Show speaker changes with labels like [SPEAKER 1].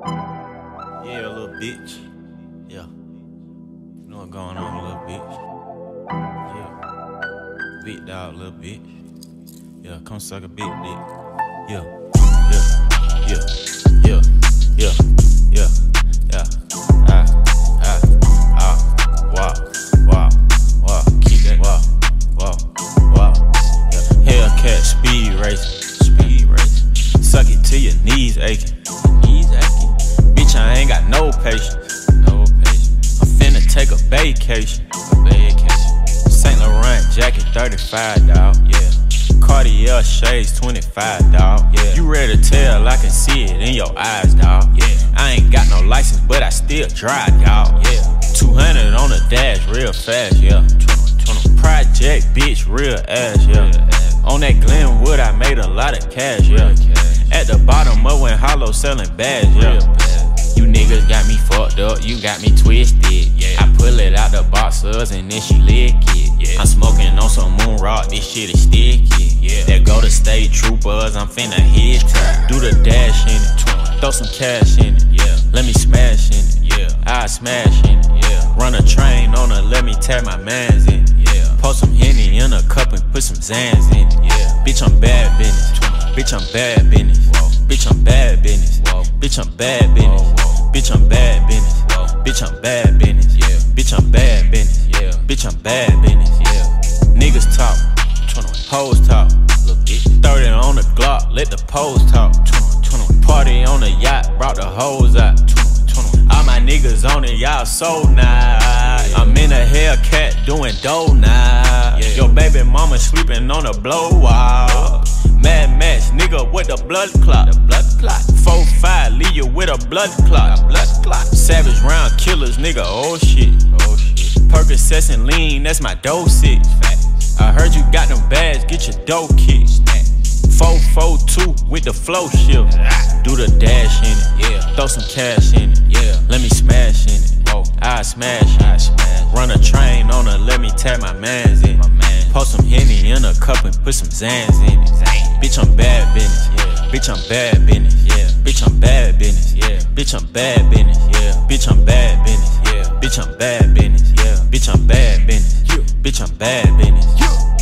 [SPEAKER 1] Yeah, little bitch. Yeah. You know what's going on, little bitch. Yeah. Big dog, little bitch. Yeah, come suck a big dick. Yeah. Yeah. Yeah. Yeah. Patience. No patience. I'm finna take a vacation. A vacation. Saint Laurent jacket, 35, dawg. Yeah. Cartier shades, 25, dawg. Yeah. You ready to tell? I can see it in your eyes, dawg. Yeah. I ain't got no license, but I still drive, dawg. Yeah. 200 on the dash, real fast, yeah. Project, bitch, real ass, yeah. On that Glenwood, I made a lot of cash, yeah. At the bottom of when Hollow selling bags, yeah. You got me twisted, yeah. I pull it out the boxers and then she lick it, yeah. I'm smoking on some moon rock, this shit is sticky, yeah. That go to state troopers, I'm finna hit it. Do the dash in it, throw some cash in it, yeah. Let me smash in it, yeah. I smash in it, yeah. Run a train on her, let me tag my mans in it, yeah. Pour some Henny in a cup and put some Zans in it, yeah. Bitch, I'm bad business. Bitch, I'm bad business. Bitch, I'm bad business. Bitch, I'm bad business. Bitch, I'm bad bad business. Yeah. Niggas talk. Hoes talk. 30 on the Glock, let the pose talk. Party on the yacht, brought the hoes out. All my niggas on it, y'all so nice. I'm in a Hellcat doing dough now. Your baby mama sleeping on a blow wall. Mad Max, nigga with the blood clot. The blood clot. Four five, leave you with a blood clot. A blood clot. Savage round killers, nigga. Oh shit. Oh shit. Percocets and lean, that's my dosage. I heard you got them bags, get your dough kicked. 442 with the flow shift. Do the dash in it, yeah. Throw some cash in it, yeah. Let me smash in it, whoa. I smash, I smash. Run a train on her, let me tap my mans in. My man. Pour some Henny in a cup and put some Zans in it. Bitch, I'm bad business, yeah. Bitch, I'm bad business, yeah. Bitch, I'm bad business, yeah. Bitch, I'm bad business, yeah. Bitch, I'm bad business, yeah. Bitch, I'm bad business. Bitch, I'm bad business, yeah. Bitch, I'm bad business, yeah.